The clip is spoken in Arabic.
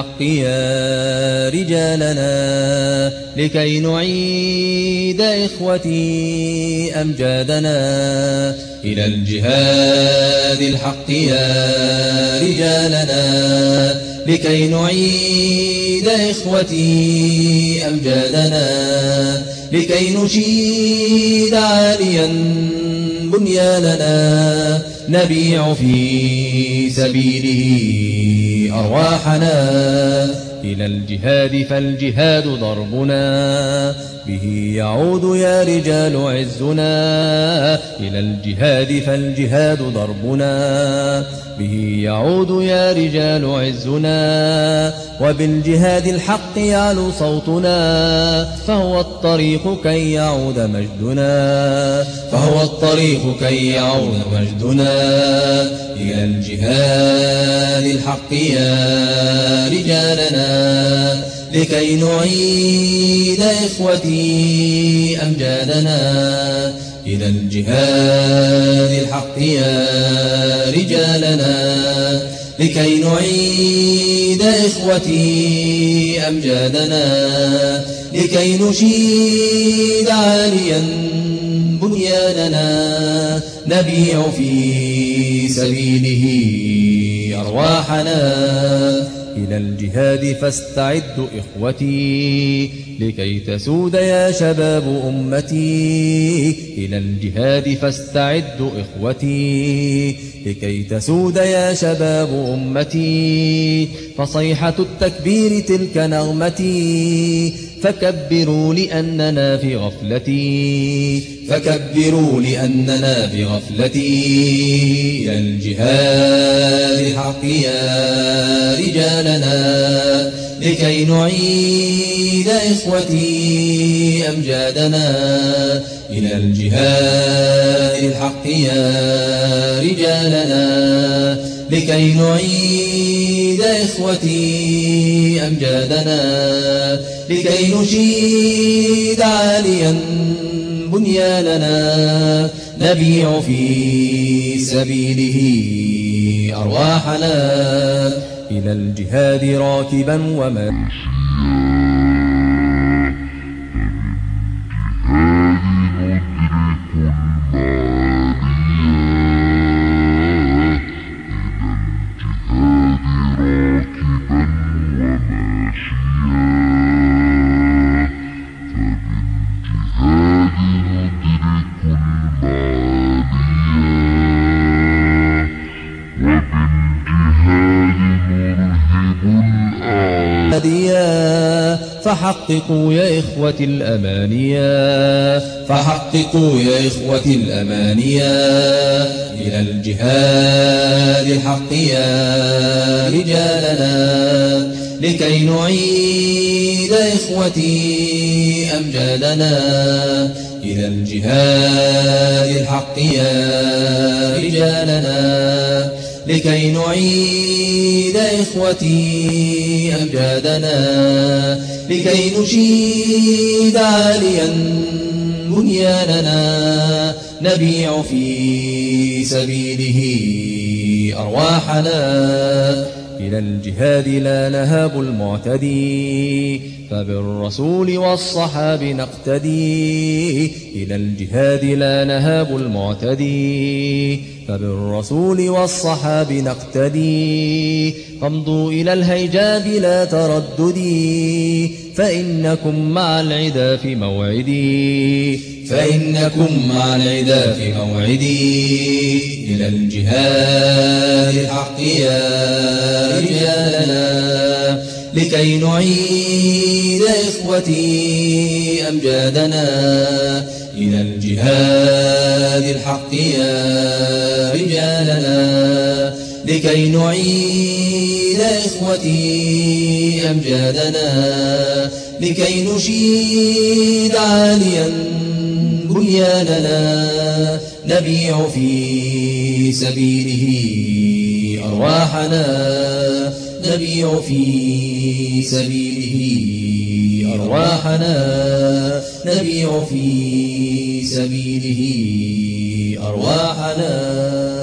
الحق يا رجالنا لكي نعيد إخوتي أمجادنا. إلى الجهاد الحق يا رجالنا لكي نعيد إخوتي أمجادنا. لكي نشيد عاليا بنياننا. نبيع في سبيله أرواحنا. إلى الجهاد فالجهاد ضربنا. به يعود يا رجال عزنا. إلى الجهاد فالجهاد ضربنا. به يعود يا رجال عزنا. وبالجهاد الحق يعلو صوتنا فهو الطريق كي يعود مجدنا فهو الطريق كي يعود مجدنا. إلى الجهاد الحق يا رجالنا لكي نعيد إخوتي أمجادنا. إلى الجهاد الحق يا رجالنا. لكي نعيد إخوتي أمجادنا لكي نشيد عاليا بنياننا نبيع في سبيله أرواحنا. إلى الجهاد فاستعدوا إخوتي لكي تسود يا شباب أمتي. إلى الجهاد فاستعدوا إخوتي لكي تسود يا شباب أمتي. فصيحة التكبير تلك نغمتي. فكبروا لأننا في غفلتي. فكبروا لأننا في غفلتي. إلى الجهاد حق يا رجالنا لكي نعيد إخوتي أمجادنا إلى الجهاد الحق يا رجالنا لكي نعيد إخوتي أمجادنا لكي نشيد عاليا بنياننا نبيع في سبيله أرواحنا. إلى الجهاد راكبا وماشيا فحققوا يا إخوة الأمانيا فحققوا يا إخوة الأمانيا إلى الجهاد الحق يا رجالنا. لكي نعيد إخوتي أمجادنا. إلى الجهاد الحق يا رجالنا. لكي نعيد إخوتي أمجادنا لكي نشيد عاليا بنياننا. نبيع في سبيله أرواحنا. إلى الجهاد لا نهاب المعتدي فبالرسول والصحاب نقتدي. إلى الجهاد لا نهاب المعتدي. فبالرسول والصحاب نقتدي. فامضوا إلى الهيجاء بلا ترددي. فإنكم مع العدا في موعدي. فإنكم مع العدا في موعدي. إلى الجهاد الحق يا رجالنا. لكي نعيد إخوتي أمجادنا إلى الجهاد الحق يا رجالنا. لكي نعيد إخوتي أمجادنا. لكي نشيد عاليا بنياننا. نبيع في سبيله أرواحنا. نبيع في سبيله أرواحنا. نبيع في سبيله أرواحنا.